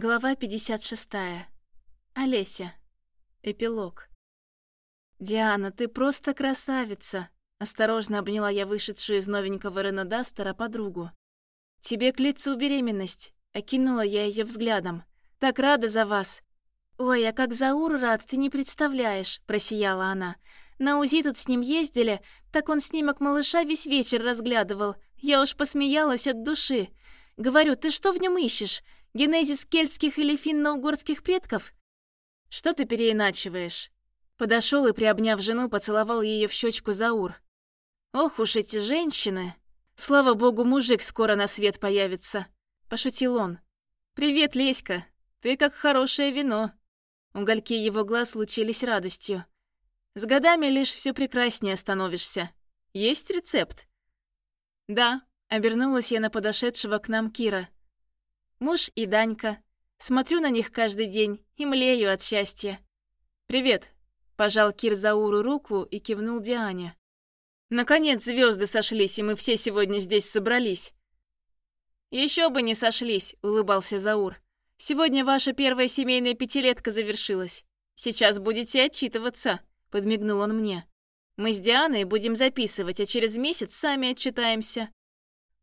Глава 56. Олеся. Эпилог. «Диана, ты просто красавица!» Осторожно обняла я вышедшую из новенького Рено Дастера подругу. «Тебе к лицу беременность!» Окинула я ее взглядом. «Так рада за вас!» «Ой, а как Заур рад, ты не представляешь!» Просияла она. «На УЗИ тут с ним ездили, так он снимок малыша весь вечер разглядывал. Я уж посмеялась от души. Говорю, ты что в нем ищешь? Генезис кельтских или финно-угорских предков? Что ты переиначиваешь? Подошел и, приобняв жену, поцеловал ее в щечку Заур. Ох уж эти женщины! Слава богу, мужик скоро на свет появится. Пошутил он. Привет, Леська. Ты как хорошее вино. Угольки его глаз лучились радостью. С годами лишь все прекраснее становишься. Есть рецепт? Да, обернулась я на подошедшего к нам Кира. Муж и Данька. Смотрю на них каждый день и млею от счастья. «Привет», – пожал Кир Зауру руку и кивнул Диане. «Наконец звезды сошлись, и мы все сегодня здесь собрались». Еще бы не сошлись», – улыбался Заур. «Сегодня ваша первая семейная пятилетка завершилась. Сейчас будете отчитываться», – подмигнул он мне. «Мы с Дианой будем записывать, а через месяц сами отчитаемся».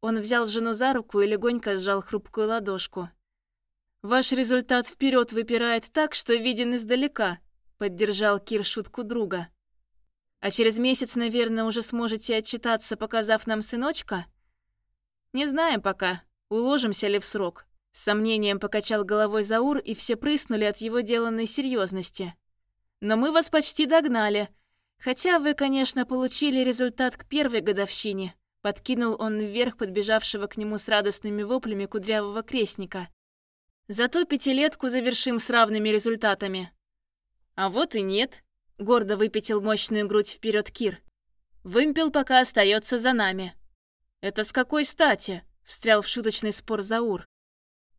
Он взял жену за руку и легонько сжал хрупкую ладошку. «Ваш результат вперед выпирает так, что виден издалека», — поддержал Кир шутку друга. «А через месяц, наверное, уже сможете отчитаться, показав нам сыночка?» «Не знаем пока, уложимся ли в срок», — с сомнением покачал головой Заур, и все прыснули от его деланной серьезности. «Но мы вас почти догнали, хотя вы, конечно, получили результат к первой годовщине». Подкинул он вверх подбежавшего к нему с радостными воплями кудрявого крестника. Зато пятилетку завершим с равными результатами. А вот и нет. Гордо выпятил мощную грудь вперед Кир. Вымпел пока остается за нами. Это с какой стати? Встрял в шуточный спор Заур.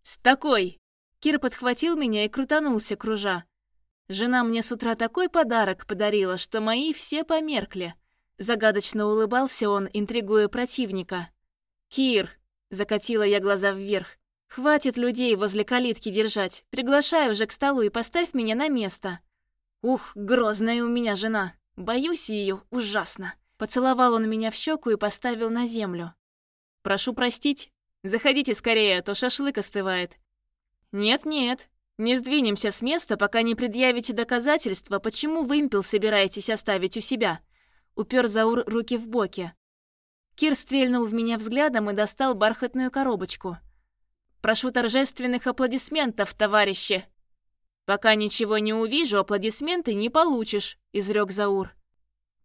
С такой. Кир подхватил меня и крутанулся, кружа. Жена мне с утра такой подарок подарила, что мои все померкли. Загадочно улыбался он, интригуя противника. «Кир!» – закатила я глаза вверх. «Хватит людей возле калитки держать. Приглашай уже к столу и поставь меня на место». «Ух, грозная у меня жена. Боюсь ее ужасно». Поцеловал он меня в щеку и поставил на землю. «Прошу простить. Заходите скорее, а то шашлык остывает». «Нет-нет, не сдвинемся с места, пока не предъявите доказательства, почему вымпел собираетесь оставить у себя», упер Заур руки в боки. Кир стрельнул в меня взглядом и достал бархатную коробочку. «Прошу торжественных аплодисментов, товарищи!» «Пока ничего не увижу, аплодисменты не получишь», – изрек Заур.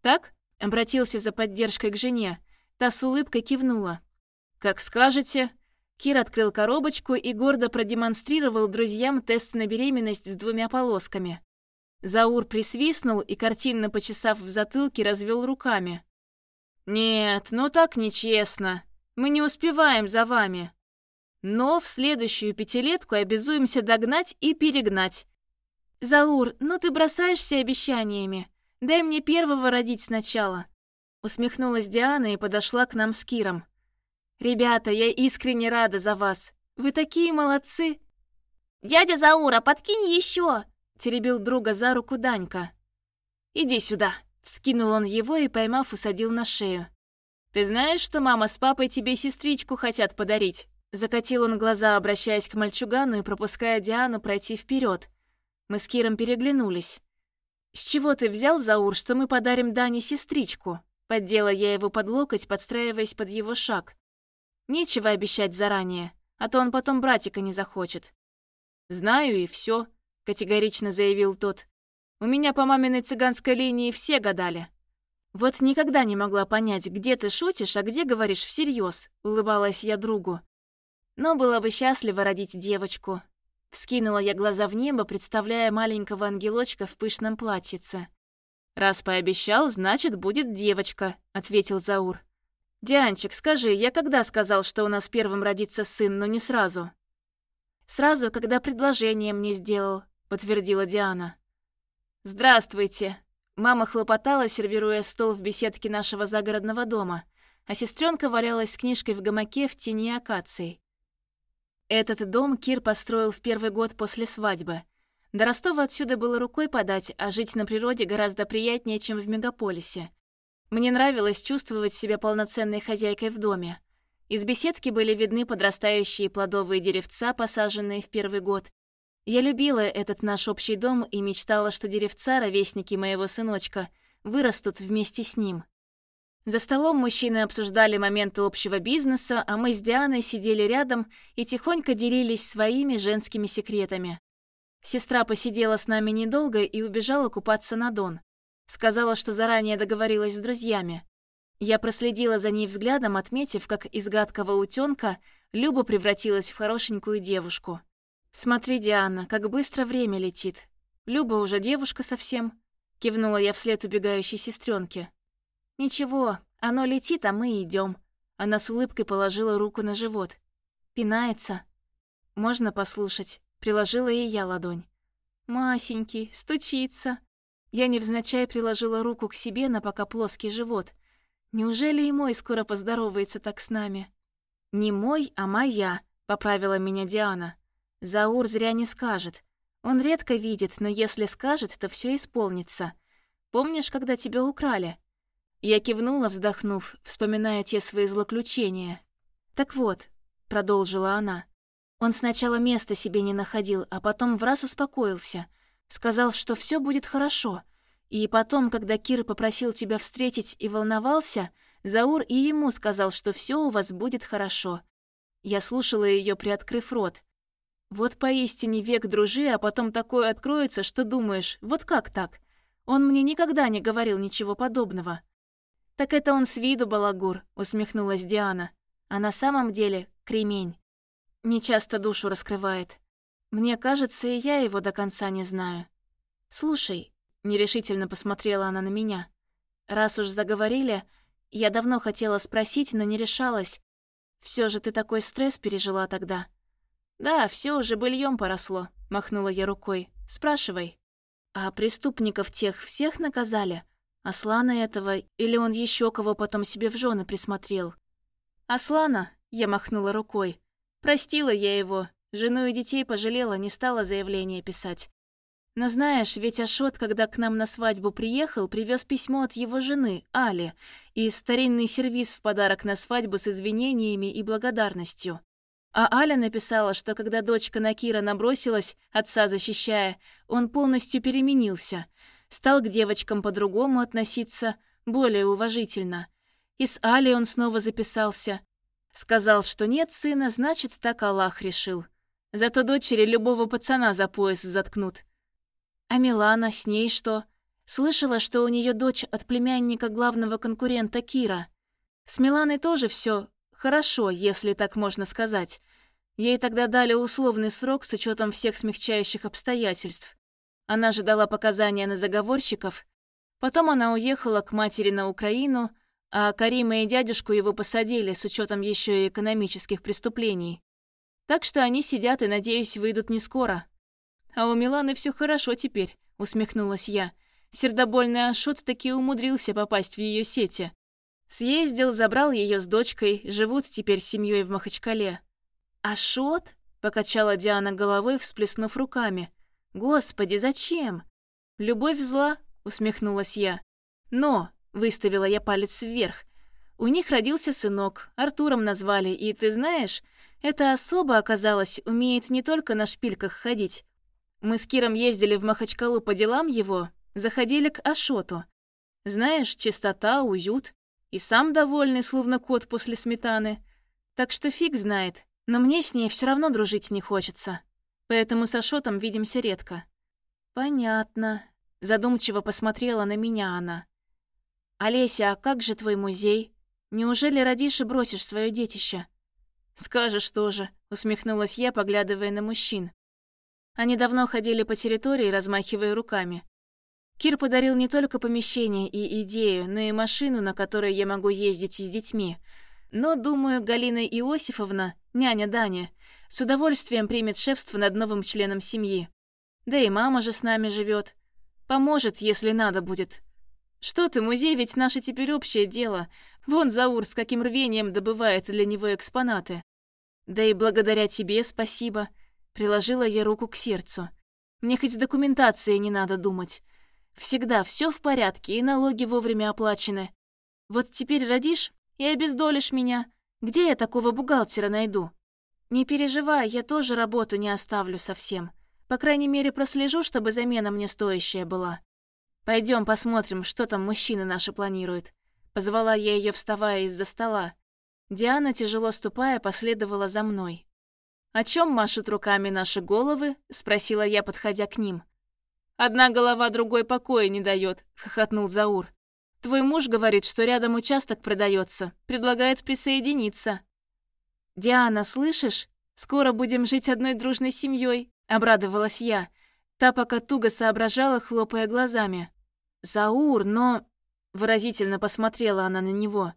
«Так?» – обратился за поддержкой к жене. Та с улыбкой кивнула. «Как скажете». Кир открыл коробочку и гордо продемонстрировал друзьям тест на беременность с двумя полосками. Заур присвистнул и, картинно почесав в затылке, развел руками. «Нет, ну так нечестно. Мы не успеваем за вами. Но в следующую пятилетку обязуемся догнать и перегнать. Заур, ну ты бросаешься обещаниями. Дай мне первого родить сначала». Усмехнулась Диана и подошла к нам с Киром. «Ребята, я искренне рада за вас. Вы такие молодцы!» «Дядя Заура, подкинь еще!» Теребил друга за руку Данька. «Иди сюда!» – вскинул он его и, поймав, усадил на шею. «Ты знаешь, что мама с папой тебе сестричку хотят подарить?» Закатил он глаза, обращаясь к мальчугану и пропуская Диану пройти вперед. Мы с Киром переглянулись. «С чего ты взял, Заур, что мы подарим Дане сестричку?» Поддела я его под локоть, подстраиваясь под его шаг. «Нечего обещать заранее, а то он потом братика не захочет». «Знаю и все категорично заявил тот. У меня по маминой цыганской линии все гадали. Вот никогда не могла понять, где ты шутишь, а где говоришь всерьез, улыбалась я другу. Но была бы счастлива родить девочку. Вскинула я глаза в небо, представляя маленького ангелочка в пышном платьице. «Раз пообещал, значит, будет девочка», — ответил Заур. «Дианчик, скажи, я когда сказал, что у нас первым родится сын, но не сразу?» «Сразу, когда предложение мне сделал подтвердила Диана. «Здравствуйте!» Мама хлопотала, сервируя стол в беседке нашего загородного дома, а сестренка валялась с книжкой в гамаке в тени акаций. Этот дом Кир построил в первый год после свадьбы. До Ростова отсюда было рукой подать, а жить на природе гораздо приятнее, чем в мегаполисе. Мне нравилось чувствовать себя полноценной хозяйкой в доме. Из беседки были видны подрастающие плодовые деревца, посаженные в первый год. Я любила этот наш общий дом и мечтала, что деревца, ровесники моего сыночка, вырастут вместе с ним. За столом мужчины обсуждали моменты общего бизнеса, а мы с Дианой сидели рядом и тихонько делились своими женскими секретами. Сестра посидела с нами недолго и убежала купаться на Дон. Сказала, что заранее договорилась с друзьями. Я проследила за ней взглядом, отметив, как из гадкого утёнка Люба превратилась в хорошенькую девушку. «Смотри, Диана, как быстро время летит. Люба уже девушка совсем», — кивнула я вслед убегающей сестренке. «Ничего, оно летит, а мы идем. Она с улыбкой положила руку на живот. «Пинается?» «Можно послушать?» Приложила и я ладонь. «Масенький, стучится». Я невзначай приложила руку к себе на пока плоский живот. Неужели и мой скоро поздоровается так с нами? «Не мой, а моя», — поправила меня Диана. «Заур зря не скажет. Он редко видит, но если скажет, то все исполнится. Помнишь, когда тебя украли?» Я кивнула, вздохнув, вспоминая те свои злоключения. «Так вот», — продолжила она, — «он сначала места себе не находил, а потом в раз успокоился. Сказал, что все будет хорошо. И потом, когда Кир попросил тебя встретить и волновался, Заур и ему сказал, что все у вас будет хорошо. Я слушала ее, приоткрыв рот. Вот поистине век дружи, а потом такое откроется, что думаешь, вот как так? Он мне никогда не говорил ничего подобного. «Так это он с виду балагур», — усмехнулась Диана. «А на самом деле кремень. Нечасто душу раскрывает. Мне кажется, и я его до конца не знаю. Слушай, нерешительно посмотрела она на меня. Раз уж заговорили, я давно хотела спросить, но не решалась. Все же ты такой стресс пережила тогда. Да, все уже быльем поросло, махнула я рукой. Спрашивай. А преступников тех всех наказали? Аслана этого, или он еще кого потом себе в жены присмотрел? Аслана, я махнула рукой. Простила я его, Жену и детей пожалела, не стала заявление писать. Но знаешь, ведь Ашот, когда к нам на свадьбу приехал, привез письмо от его жены, Али, и старинный сервиз в подарок на свадьбу с извинениями и благодарностью. А Аля написала, что когда дочка Накира набросилась, отца защищая, он полностью переменился. Стал к девочкам по-другому относиться, более уважительно. И с Али он снова записался. Сказал, что нет сына, значит, так Аллах решил. Зато дочери любого пацана за пояс заткнут. А Милана, с ней что? Слышала, что у нее дочь от племянника главного конкурента Кира. С Миланой тоже все хорошо, если так можно сказать. Ей тогда дали условный срок с учетом всех смягчающих обстоятельств. Она же дала показания на заговорщиков. Потом она уехала к матери на Украину, а Карима и дядюшку его посадили с учетом еще и экономических преступлений. Так что они сидят и, надеюсь, выйдут не скоро. А у Миланы все хорошо теперь, усмехнулась я. Сердобольный Ашот таки умудрился попасть в ее сети. Съездил, забрал ее с дочкой, живут теперь семьей в Махачкале. Ашот? покачала Диана головой, всплеснув руками. Господи, зачем? Любовь зла, усмехнулась я. Но, выставила я палец вверх. У них родился сынок, Артуром назвали, и ты знаешь, эта особа, оказалось, умеет не только на шпильках ходить. Мы с Киром ездили в Махачкалу по делам его, заходили к Ашоту. Знаешь, чистота, уют. И сам довольный, словно кот после сметаны. Так что фиг знает, но мне с ней все равно дружить не хочется. Поэтому с Ашотом видимся редко. Понятно. Задумчиво посмотрела на меня она. «Олеся, а как же твой музей? Неужели родишь и бросишь свое детище?» «Скажешь тоже», — усмехнулась я, поглядывая на мужчин. Они давно ходили по территории, размахивая руками. Кир подарил не только помещение и идею, но и машину, на которой я могу ездить с детьми. Но, думаю, Галина Иосифовна, няня Даня, с удовольствием примет шефство над новым членом семьи. Да и мама же с нами живет. Поможет, если надо будет. Что ты, музей ведь наше теперь общее дело. Вон Заур с каким рвением добывает для него экспонаты. Да и благодаря тебе спасибо. Приложила я руку к сердцу. Мне хоть с документацией не надо думать. Всегда все в порядке, и налоги вовремя оплачены. Вот теперь родишь и обездолишь меня. Где я такого бухгалтера найду? Не переживай, я тоже работу не оставлю совсем. По крайней мере, прослежу, чтобы замена мне стоящая была. Пойдем посмотрим, что там мужчины наши планируют. Позвала я ее, вставая из-за стола. Диана, тяжело ступая, последовала за мной. «О чем машут руками наши головы?» – спросила я, подходя к ним. «Одна голова другой покоя не дает», – хохотнул Заур. «Твой муж говорит, что рядом участок продается, предлагает присоединиться». «Диана, слышишь? Скоро будем жить одной дружной семьей», – обрадовалась я. Та пока туго соображала, хлопая глазами. «Заур, но...» – выразительно посмотрела она на него.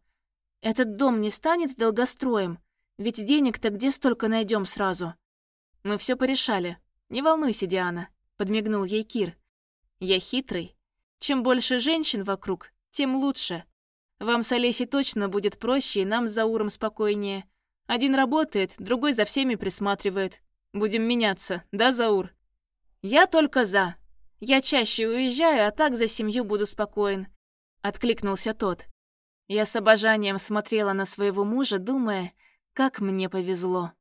«Этот дом не станет долгостроем, ведь денег-то где столько найдем сразу?» «Мы все порешали. Не волнуйся, Диана», – подмигнул ей Кир. «Я хитрый. Чем больше женщин вокруг, тем лучше. Вам с Олесей точно будет проще, и нам с Зауром спокойнее. Один работает, другой за всеми присматривает. Будем меняться, да, Заур?» «Я только за. Я чаще уезжаю, а так за семью буду спокоен», – откликнулся тот. Я с обожанием смотрела на своего мужа, думая, как мне повезло.